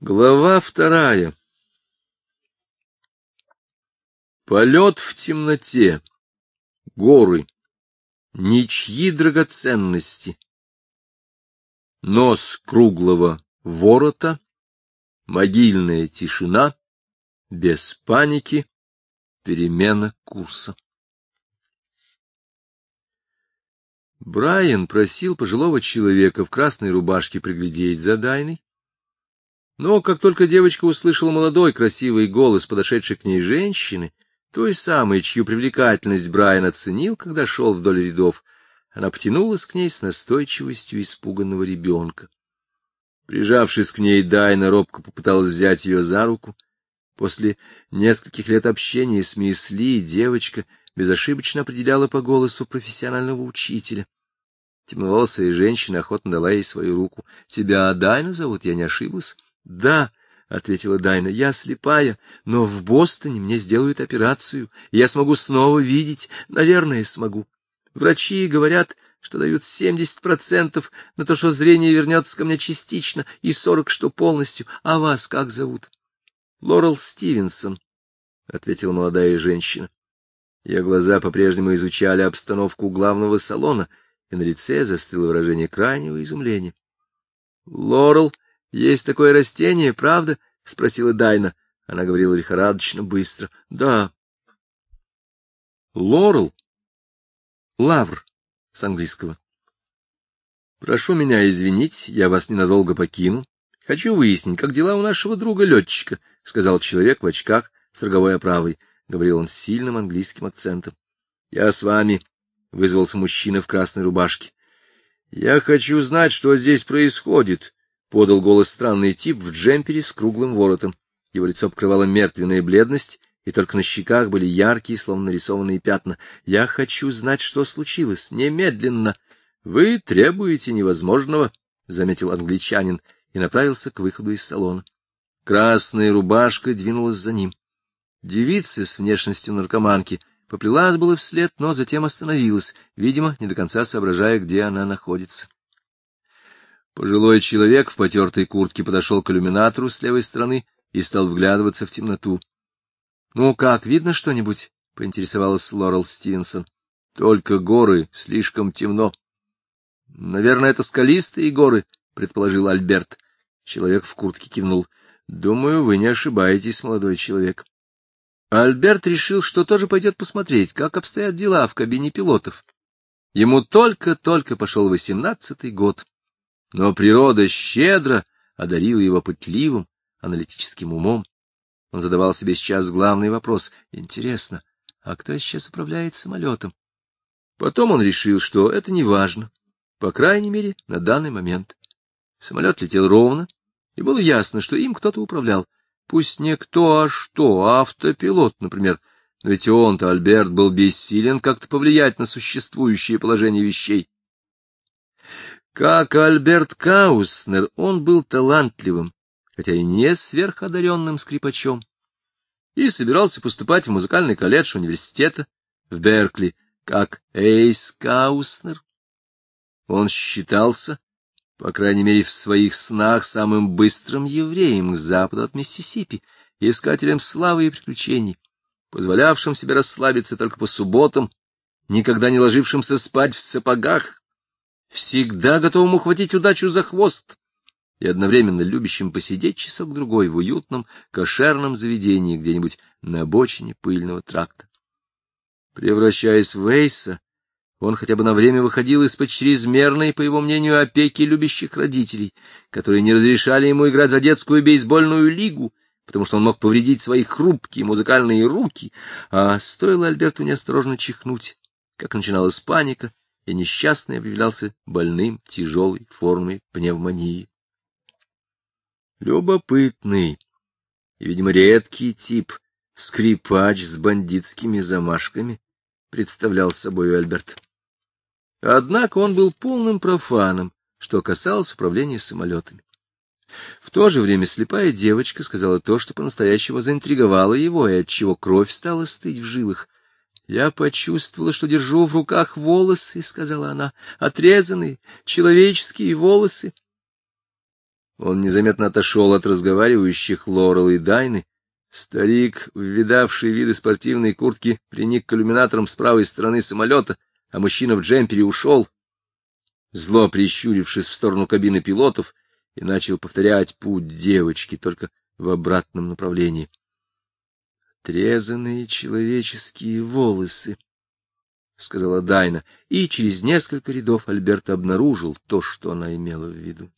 Глава вторая. Полет в темноте. Горы. Ничьи драгоценности. Нос круглого ворота. Могильная тишина. Без паники. Перемена курса. Брайан просил пожилого человека в красной рубашке приглядеть за Дайной. Но как только девочка услышала молодой красивый голос подошедшей к ней женщины, той самой, чью привлекательность Брайан оценил, когда шел вдоль рядов, она потянулась к ней с настойчивостью испуганного ребенка. Прижавшись к ней, Дайна робко попыталась взять ее за руку. После нескольких лет общения с мисс Ли девочка безошибочно определяла по голосу профессионального учителя. Темноволосая женщина охотно дала ей свою руку. — Тебя Дайна зовут, я не ошиблась? Да, — ответила Дайна, — я слепая, но в Бостоне мне сделают операцию, и я смогу снова видеть, наверное, смогу. Врачи говорят, что дают семьдесят процентов на то, что зрение вернется ко мне частично, и сорок, что полностью. А вас как зовут? — Лорел Стивенсон, — ответила молодая женщина. Ее глаза по-прежнему изучали обстановку главного салона, и на лице застыло выражение крайнего изумления. — Лорел — Есть такое растение, правда? — спросила Дайна. Она говорила лихорадочно, быстро. — Да. — Лорел. Лавр с английского. — Прошу меня извинить, я вас ненадолго покину. Хочу выяснить, как дела у нашего друга-летчика, — сказал человек в очках с роговой оправой. Говорил он с сильным английским акцентом. — Я с вами, — вызвался мужчина в красной рубашке. — Я хочу знать, что здесь происходит, — подал голос странный тип в джемпере с круглым воротом. Его лицо покрывала мертвенная бледность, и только на щеках были яркие, словно нарисованные пятна. — Я хочу знать, что случилось. Немедленно. — Вы требуете невозможного, — заметил англичанин и направился к выходу из салона. Красная рубашка двинулась за ним. Девица с внешностью наркоманки поплелась было вслед, но затем остановилась, видимо, не до конца соображая, где она находится. Пожилой человек в потертой куртке подошел к иллюминатору с левой стороны и стал вглядываться в темноту. — Ну как, видно что-нибудь? — поинтересовалась Лорел Стивенсон. — Только горы, слишком темно. — Наверное, это скалистые горы, — предположил Альберт. Человек в куртке кивнул. — Думаю, вы не ошибаетесь, молодой человек. Альберт решил, что тоже пойдет посмотреть, как обстоят дела в кабине пилотов. Ему только-только пошел восемнадцатый год но природа щедро одарила его пытливым, аналитическим умом. Он задавал себе сейчас главный вопрос. Интересно, а кто сейчас управляет самолетом? Потом он решил, что это не важно, по крайней мере, на данный момент. Самолет летел ровно, и было ясно, что им кто-то управлял. Пусть не кто, а что, автопилот, например. Но ведь он-то, Альберт, был бессилен как-то повлиять на существующее положение вещей. Как Альберт Кауснер, он был талантливым, хотя и не сверходаренным скрипачом, и собирался поступать в музыкальный колледж университета в Беркли, как Эйс Кауснер. Он считался, по крайней мере в своих снах, самым быстрым евреем к западу от Миссисипи, искателем славы и приключений, позволявшим себе расслабиться только по субботам, никогда не ложившимся спать в сапогах, всегда готовым ухватить удачу за хвост и одновременно любящим посидеть часок-другой в уютном кошерном заведении где-нибудь на обочине пыльного тракта. Превращаясь в Эйса, он хотя бы на время выходил из-под чрезмерной, по его мнению, опеки любящих родителей, которые не разрешали ему играть за детскую бейсбольную лигу, потому что он мог повредить свои хрупкие музыкальные руки, а стоило Альберту неосторожно чихнуть, как начиналась паника, и несчастный объявлялся больным тяжелой формой пневмонии. Любопытный и, видимо, редкий тип, скрипач с бандитскими замашками, представлял собой Альберт. Однако он был полным профаном, что касалось управления самолетами. В то же время слепая девочка сказала то, что по-настоящему заинтриговало его, и отчего кровь стала стыть в жилах. Я почувствовала, что держу в руках волосы, — сказала она, — отрезанные человеческие волосы. Он незаметно отошел от разговаривающих Лорел и Дайны. Старик, ввидавший виды спортивной куртки, приник к иллюминаторам с правой стороны самолета, а мужчина в джемпере ушел, зло прищурившись в сторону кабины пилотов, и начал повторять путь девочки, только в обратном направлении. Отрезанные человеческие волосы, — сказала Дайна, и через несколько рядов Альберт обнаружил то, что она имела в виду.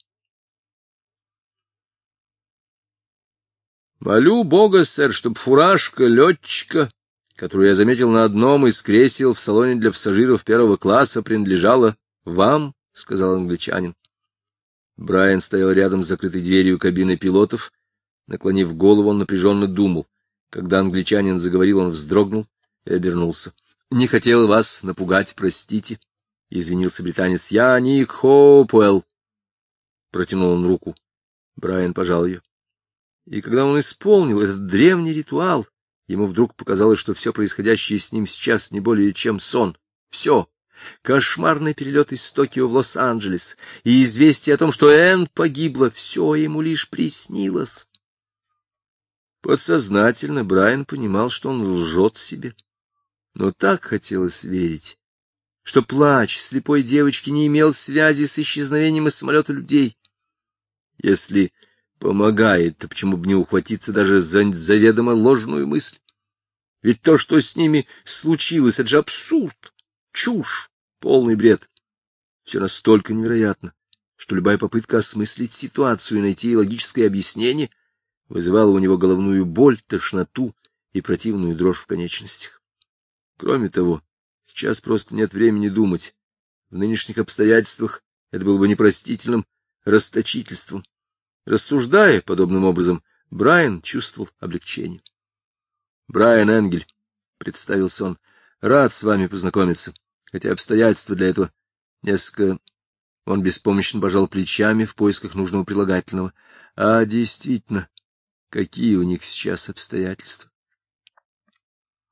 Молю Бога, сэр, чтоб фуражка летчика, которую я заметил на одном из кресел в салоне для пассажиров первого класса, принадлежала вам, — сказал англичанин. Брайан стоял рядом с закрытой дверью кабины пилотов. Наклонив голову, он напряженно думал. Когда англичанин заговорил, он вздрогнул и обернулся. — Не хотел вас напугать, простите, — извинился британец. — Я Ник Хоупуэлл. Протянул он руку. Брайан пожал ее. И когда он исполнил этот древний ритуал, ему вдруг показалось, что все происходящее с ним сейчас не более чем сон. Все. Кошмарный перелет из Токио в Лос-Анджелес и известие о том, что Энн погибла, все ему лишь приснилось. Подсознательно Брайан понимал, что он лжет себе. Но так хотелось верить, что плач слепой девочки не имел связи с исчезновением из самолета людей. Если помогает, то почему бы не ухватиться даже за заведомо ложную мысль? Ведь то, что с ними случилось, это же абсурд, чушь, полный бред. Все настолько невероятно, что любая попытка осмыслить ситуацию и найти логическое объяснение вызывала у него головную боль, тошноту и противную дрожь в конечностях. Кроме того, сейчас просто нет времени думать. В нынешних обстоятельствах это было бы непростительным расточительством. Рассуждая подобным образом, Брайан чувствовал облегчение. — Брайан Энгель, — представился он, — рад с вами познакомиться, хотя обстоятельства для этого несколько... Он беспомощно пожал плечами в поисках нужного прилагательного. А действительно, какие у них сейчас обстоятельства?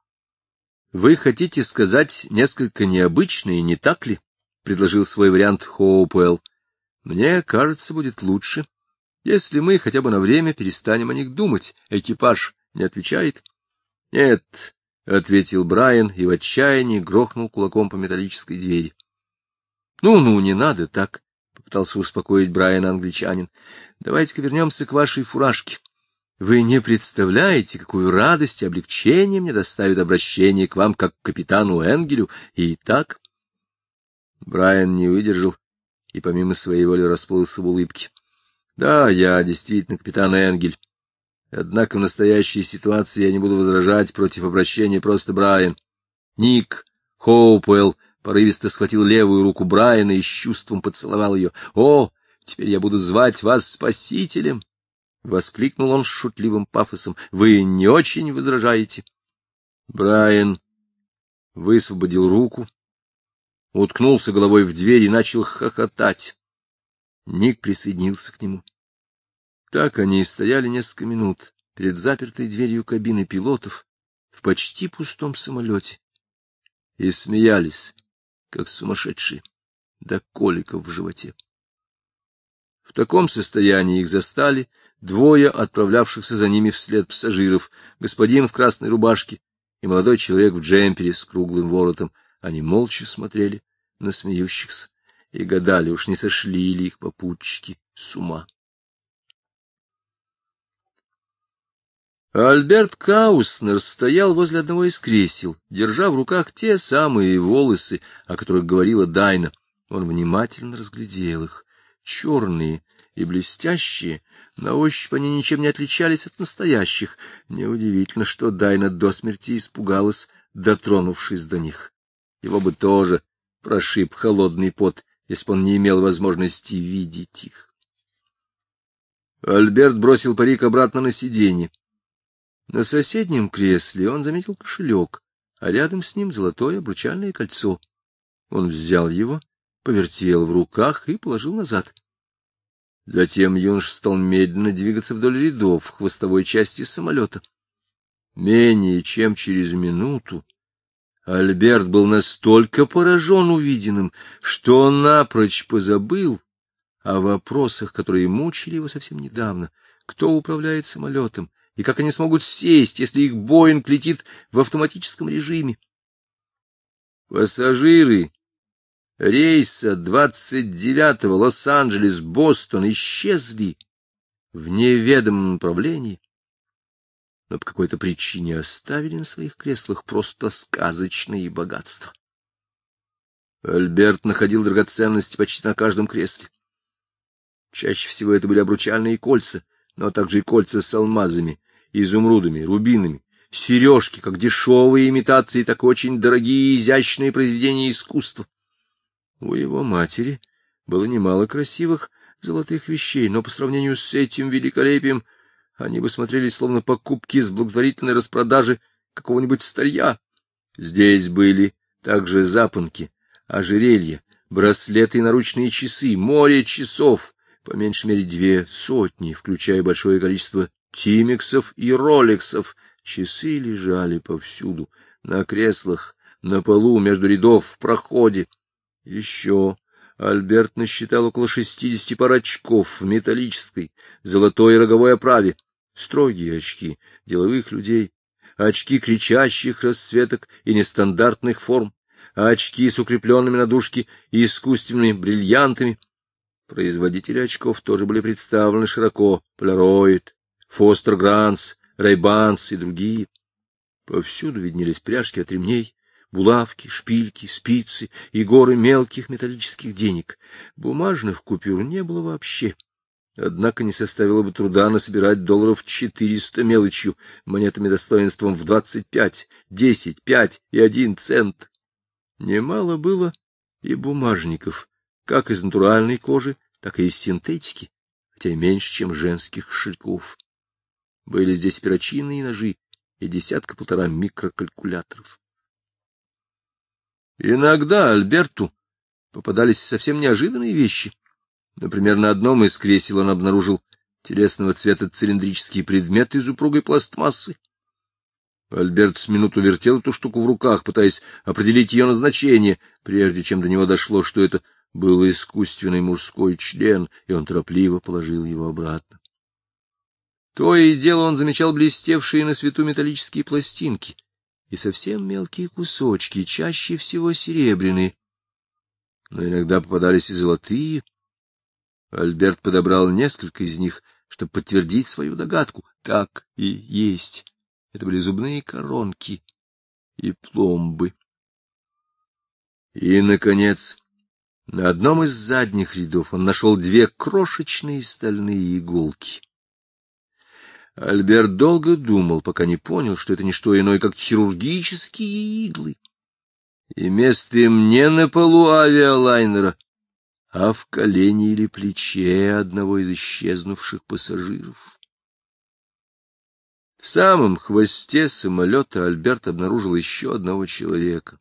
— Вы хотите сказать несколько необычные, не так ли? — предложил свой вариант Хоупуэлл. — Мне кажется, будет лучше, если мы хотя бы на время перестанем о них думать, экипаж не отвечает. — Нет, — ответил Брайан и в отчаянии грохнул кулаком по металлической двери. «Ну, — Ну-ну, не надо так, — попытался успокоить Брайан англичанин. — Давайте-ка вернемся к вашей фуражке. Вы не представляете, какую радость и облегчение мне доставит обращение к вам как к капитану Энгелю. И так... Брайан не выдержал и помимо своей воли расплылся в улыбке. Да, я действительно капитан Энгель. Однако в настоящей ситуации я не буду возражать против обращения просто Брайан. Ник Хоупуэлл порывисто схватил левую руку Брайана и с чувством поцеловал ее. — О, теперь я буду звать вас спасителем! — воскликнул он с шутливым пафосом. — Вы не очень возражаете? Брайан высвободил руку, уткнулся головой в дверь и начал хохотать. Ник присоединился к нему. Так они и стояли несколько минут перед запертой дверью кабины пилотов в почти пустом самолете и смеялись, как сумасшедшие, до коликов в животе. В таком состоянии их застали двое отправлявшихся за ними вслед пассажиров, господин в красной рубашке и молодой человек в джемпере с круглым воротом. Они молча смотрели на смеющихся и гадали, уж не сошли ли их попутчики с ума. Альберт Кауснер стоял возле одного из кресел, держа в руках те самые волосы, о которых говорила Дайна. Он внимательно разглядел их. Черные и блестящие, на ощупь они ничем не отличались от настоящих. Неудивительно, что Дайна до смерти испугалась, дотронувшись до них. Его бы тоже прошиб холодный пот, если бы он не имел возможности видеть их. Альберт бросил парик обратно на сиденье. На соседнем кресле он заметил кошелек, а рядом с ним золотое обручальное кольцо. Он взял его, повертел в руках и положил назад. Затем юнош стал медленно двигаться вдоль рядов в хвостовой части самолета. Менее чем через минуту Альберт был настолько поражен увиденным, что напрочь позабыл о вопросах, которые мучили его совсем недавно. Кто управляет самолетом, и как они смогут сесть, если их Боинг летит в автоматическом режиме? Пассажиры рейса 29-го Лос-Анджелес-Бостон исчезли в неведомом направлении, но по какой-то причине оставили на своих креслах просто сказочные богатства. Альберт находил драгоценности почти на каждом кресле. Чаще всего это были обручальные кольца, но также и кольца с алмазами, изумрудами, рубинами, сережки, как дешевые имитации, так очень дорогие и изящные произведения искусства. У его матери было немало красивых золотых вещей, но по сравнению с этим великолепием они бы смотрелись словно покупки с благотворительной распродажи какого-нибудь старья. Здесь были также запонки, ожерелья, браслеты и наручные часы, море часов, по меньшей мере две сотни, включая большое количество тимиксов и ролексов. Часы лежали повсюду, на креслах, на полу, между рядов, в проходе. Еще. Альберт насчитал около шестидесяти пар очков в металлической, золотой роговой оправе, строгие очки деловых людей, очки кричащих расцветок и нестандартных форм, очки с укрепленными на дужке и искусственными бриллиантами. Производители очков тоже были представлены широко — Polaroid, Фостер Гранс, Рейбанс и другие. Повсюду виднелись пряжки от ремней, булавки, шпильки, спицы и горы мелких металлических денег. Бумажных купюр не было вообще. Однако не составило бы труда насобирать долларов четыреста мелочью, монетами достоинством в двадцать пять, десять, пять и один цент. Немало было и бумажников, как из натуральной кожи, так и из синтетики, хотя меньше, чем женских шельков. Были здесь перочинные ножи и десятка-полтора микрокалькуляторов. Иногда Альберту попадались совсем неожиданные вещи. Например, на одном из кресел он обнаружил телесного цвета цилиндрический предмет из упругой пластмассы. Альберт с минуту вертел эту штуку в руках, пытаясь определить ее назначение, прежде чем до него дошло, что это был искусственный мужской член, и он торопливо положил его обратно. То и дело он замечал блестевшие на свету металлические пластинки и совсем мелкие кусочки, чаще всего серебряные. Но иногда попадались и золотые. Альберт подобрал несколько из них, чтобы подтвердить свою догадку. Так и есть. Это были зубные коронки и пломбы. И, наконец, на одном из задних рядов он нашел две крошечные стальные иголки. Альберт долго думал, пока не понял, что это не что иное, как хирургические иглы. И место им не на полу авиалайнера, а в колене или плече одного из исчезнувших пассажиров. В самом хвосте самолета Альберт обнаружил еще одного человека.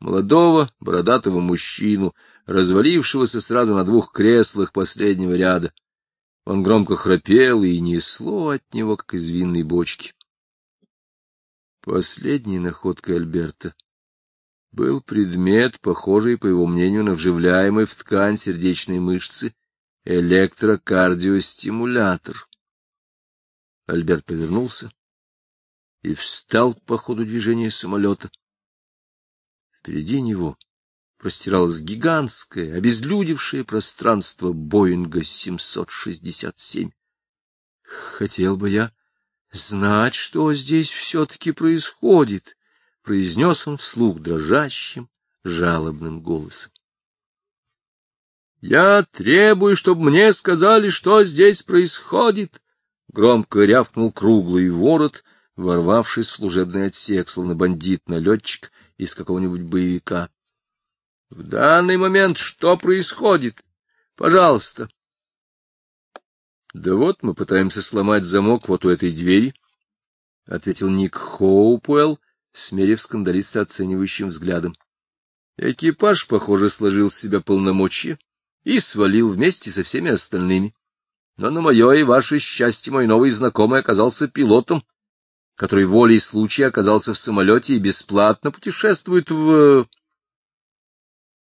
Молодого, бородатого мужчину, развалившегося сразу на двух креслах последнего ряда. Он громко храпел и несло от него, как из винной бочки. Последней находкой Альберта был предмет, похожий, по его мнению, на вживляемый в ткань сердечной мышцы электрокардиостимулятор. Альберт повернулся и встал по ходу движения самолета. Впереди него простиралось гигантское, обезлюдевшее пространство Боинга 767. Хотел бы я знать, что здесь все-таки происходит, — произнес он вслух дрожащим, жалобным голосом. — Я требую, чтобы мне сказали, что здесь происходит, Громко рявкнул круглый ворот, ворвавшись в служебный отсек, словно бандит-налетчик из какого-нибудь боевика. — В данный момент что происходит? Пожалуйста. — Да вот мы пытаемся сломать замок вот у этой двери, — ответил Ник Хоупуэлл, смерив скандалиста оценивающим взглядом. Экипаж, похоже, сложил с себя полномочия и свалил вместе со всеми остальными. Но на мое и ваше счастье мой новый знакомый оказался пилотом, который волей случая оказался в самолете и бесплатно путешествует в...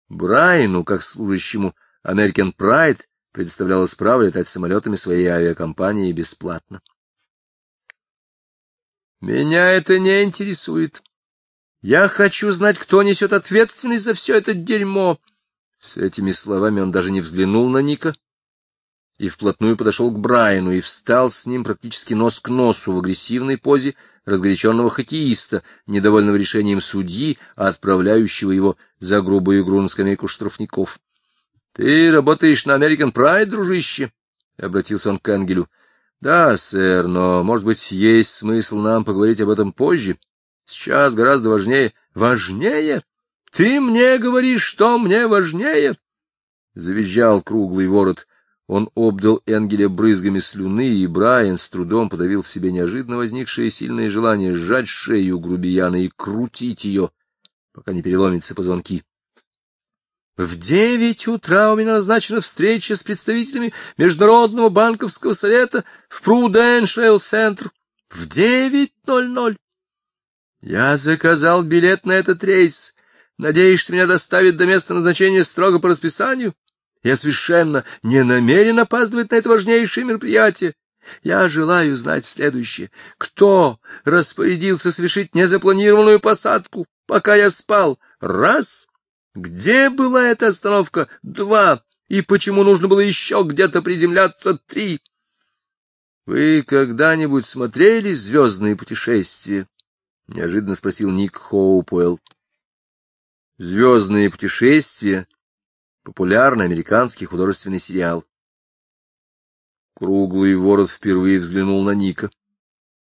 Брайану, как служащему American Pride, предоставлялось право летать самолетами своей авиакомпании бесплатно. Меня это не интересует. Я хочу знать, кто несет ответственность за все это дерьмо. С этими словами он даже не взглянул на Ника и вплотную подошел к Брайану и встал с ним практически нос к носу в агрессивной позе разгоряченного хоккеиста, недовольного решением судьи, отправляющего его за грубую игру на скамейку штрафников. — Ты работаешь на American Pride, дружище? — обратился он к Энгелю. — Да, сэр, но, может быть, есть смысл нам поговорить об этом позже. Сейчас гораздо важнее. — Важнее? Ты мне говоришь, что мне важнее? — завизжал круглый ворот. Он обдал Энгеля брызгами слюны, и Брайан с трудом подавил в себе неожиданно возникшее сильное желание сжать шею грубияна и крутить ее, пока не переломится позвонки. В девять утра у меня назначена встреча с представителями Международного банковского совета в Пруденшейл-центр. В девять ноль ноль. Я заказал билет на этот рейс. Надеюсь, что меня доставят до места назначения строго по расписанию. Я совершенно не намерен опаздывать на это важнейшее мероприятие. Я желаю знать следующее. Кто распорядился совершить незапланированную посадку, пока я спал? Раз. Где была эта остановка? Два. И почему нужно было еще где-то приземляться? Три. Вы когда-нибудь смотрели «Звездные путешествия»? — неожиданно спросил Ник Хоупуэлл. «Звездные путешествия» Популярный американский художественный сериал. Круглый ворот впервые взглянул на Ника.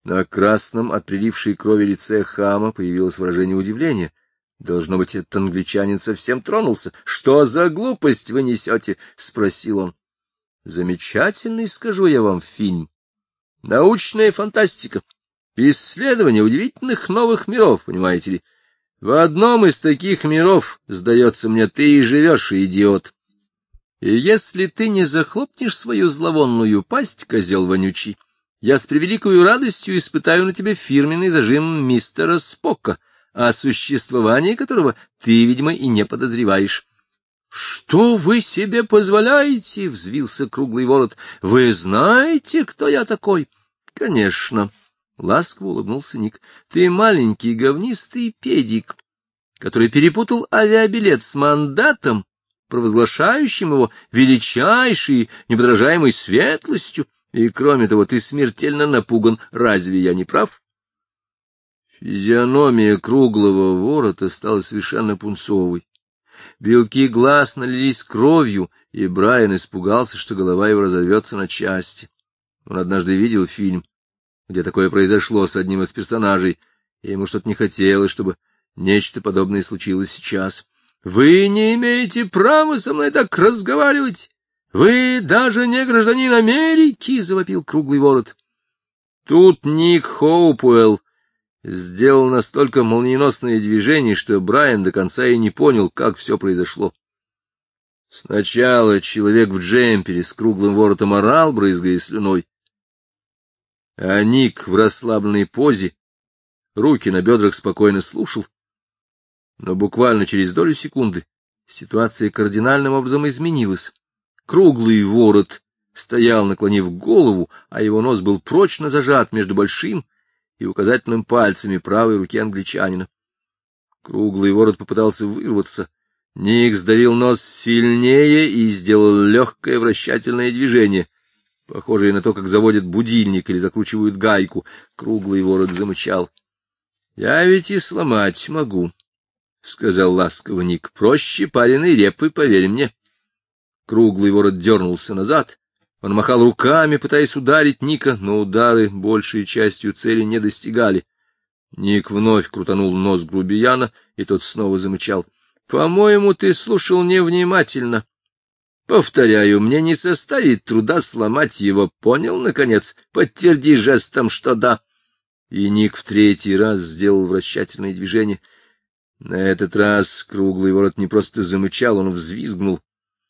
На красном от прилившей крови лице хама появилось выражение удивления. Должно быть, этот англичанин совсем тронулся. — Что за глупость вы несете? — спросил он. — Замечательный, скажу я вам, фильм. Научная фантастика. Исследование удивительных новых миров, понимаете ли. В одном из таких миров, сдается мне, ты и живешь, идиот. И если ты не захлопнешь свою зловонную пасть, козел вонючий, я с превеликой радостью испытаю на тебе фирменный зажим мистера Спока, о существовании которого ты, видимо, и не подозреваешь. — Что вы себе позволяете? — взвился круглый ворот. — Вы знаете, кто я такой? — Конечно. — Ласково улыбнулся Ник. — Ты маленький говнистый педик, который перепутал авиабилет с мандатом, провозглашающим его величайшей, неподражаемой светлостью, и, кроме того, ты смертельно напуган. Разве я не прав? Физиономия круглого ворота стала совершенно пунцовой. Белки глаз налились кровью, и Брайан испугался, что голова его разорвется на части. Он однажды видел фильм где такое произошло с одним из персонажей, и ему что-то не хотелось, чтобы нечто подобное случилось сейчас. — Вы не имеете права со мной так разговаривать! Вы даже не гражданин Америки! — завопил круглый ворот. Тут Ник Хоупуэлл сделал настолько молниеносное движение, что Брайан до конца и не понял, как все произошло. Сначала человек в джемпере с круглым воротом орал, брызгая слюной, а Ник в расслабленной позе, руки на бедрах спокойно слушал. Но буквально через долю секунды ситуация кардинальным образом изменилась. Круглый ворот стоял, наклонив голову, а его нос был прочно зажат между большим и указательным пальцами правой руки англичанина. Круглый ворот попытался вырваться. Ник сдавил нос сильнее и сделал легкое вращательное движение — похожее на то, как заводят будильник или закручивают гайку. Круглый ворот замычал. — Я ведь и сломать могу, — сказал ласково Ник. — Проще пареной репы, поверь мне. Круглый ворот дернулся назад. Он махал руками, пытаясь ударить Ника, но удары большей частью цели не достигали. Ник вновь крутанул нос грубияна, и тот снова замычал. — По-моему, ты слушал невнимательно, Повторяю, мне не составит труда сломать его. Понял, наконец? Подтверди жестом, что да. И Ник в третий раз сделал вращательное движение. На этот раз круглый ворот не просто замычал, он взвизгнул.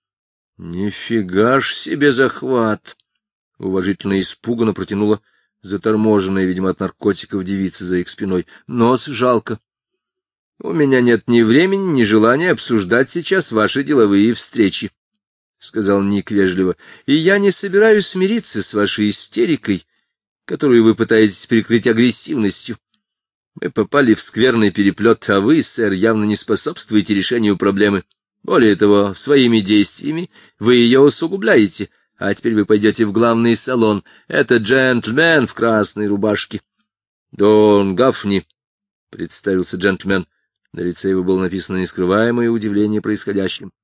— Нифига ж себе захват! — уважительно испуганно протянула заторможенная, видимо, от наркотиков девица за их спиной. Нос жалко. У меня нет ни времени, ни желания обсуждать сейчас ваши деловые встречи. Сказал Ник вежливо, — и я не собираюсь смириться с вашей истерикой, которую вы пытаетесь прикрыть агрессивностью. Мы попали в скверный переплет, а вы, сэр, явно не способствуете решению проблемы. Более того, своими действиями вы ее усугубляете, а теперь вы пойдете в главный салон. Это джентльмен в красной рубашке. — Дон Гафни, — представился джентльмен. На лице его было написано нескрываемое удивление происходящим. —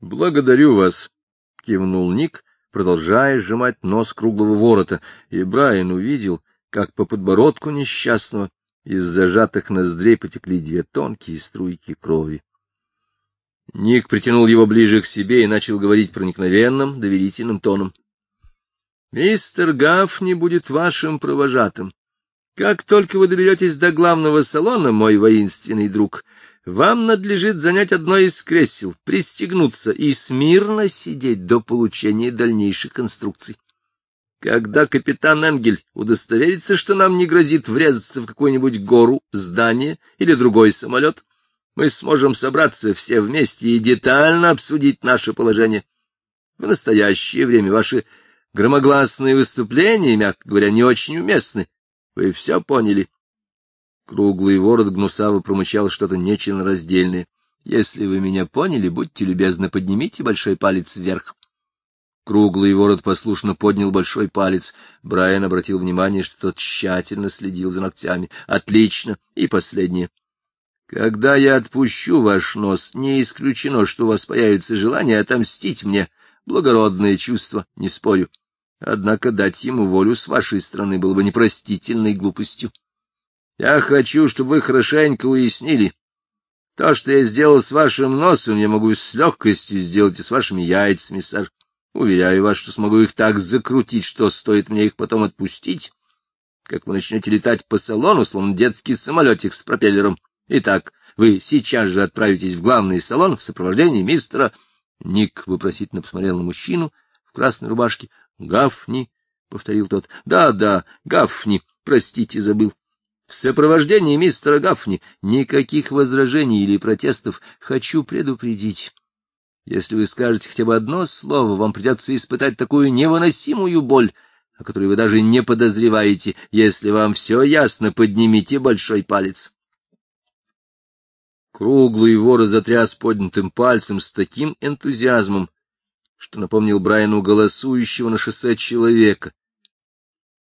Благодарю вас, — кивнул Ник, продолжая сжимать нос круглого ворота, и Брайан увидел, как по подбородку несчастного из зажатых ноздрей потекли две тонкие струйки крови. Ник притянул его ближе к себе и начал говорить проникновенным, доверительным тоном. — Мистер Гафни будет вашим провожатым. Как только вы доберетесь до главного салона, мой воинственный друг, вам надлежит занять одно из кресел, пристегнуться и смирно сидеть до получения дальнейших инструкций. Когда капитан Энгель удостоверится, что нам не грозит врезаться в какую-нибудь гору, здание или другой самолет, мы сможем собраться все вместе и детально обсудить наше положение. В настоящее время ваши громогласные выступления, мягко говоря, не очень уместны. Вы все поняли? Круглый ворот гнусаво промычал что-то нечленораздельное. Если вы меня поняли, будьте любезны, поднимите большой палец вверх. Круглый ворот послушно поднял большой палец. Брайан обратил внимание, что тот тщательно следил за ногтями. Отлично. И последнее. Когда я отпущу ваш нос, не исключено, что у вас появится желание отомстить мне. Благородное чувство, не спорю. Однако дать ему волю с вашей стороны было бы непростительной глупостью. Я хочу, чтобы вы хорошенько уяснили. То, что я сделал с вашим носом, я могу с легкостью сделать и с вашими яйцами, сэр. Уверяю вас, что смогу их так закрутить, что стоит мне их потом отпустить, как вы начнете летать по салону, словно детский самолетик с пропеллером. Итак, вы сейчас же отправитесь в главный салон в сопровождении мистера... Ник вопросительно посмотрел на мужчину в красной рубашке. — Гафни, — повторил тот. Да, — Да-да, Гафни, простите, забыл. В сопровождении мистера Гафни никаких возражений или протестов хочу предупредить. Если вы скажете хотя бы одно слово, вам придется испытать такую невыносимую боль, о которой вы даже не подозреваете. Если вам все ясно, поднимите большой палец. Круглый вор затряс поднятым пальцем с таким энтузиазмом, что напомнил Брайану голосующего на шоссе человека,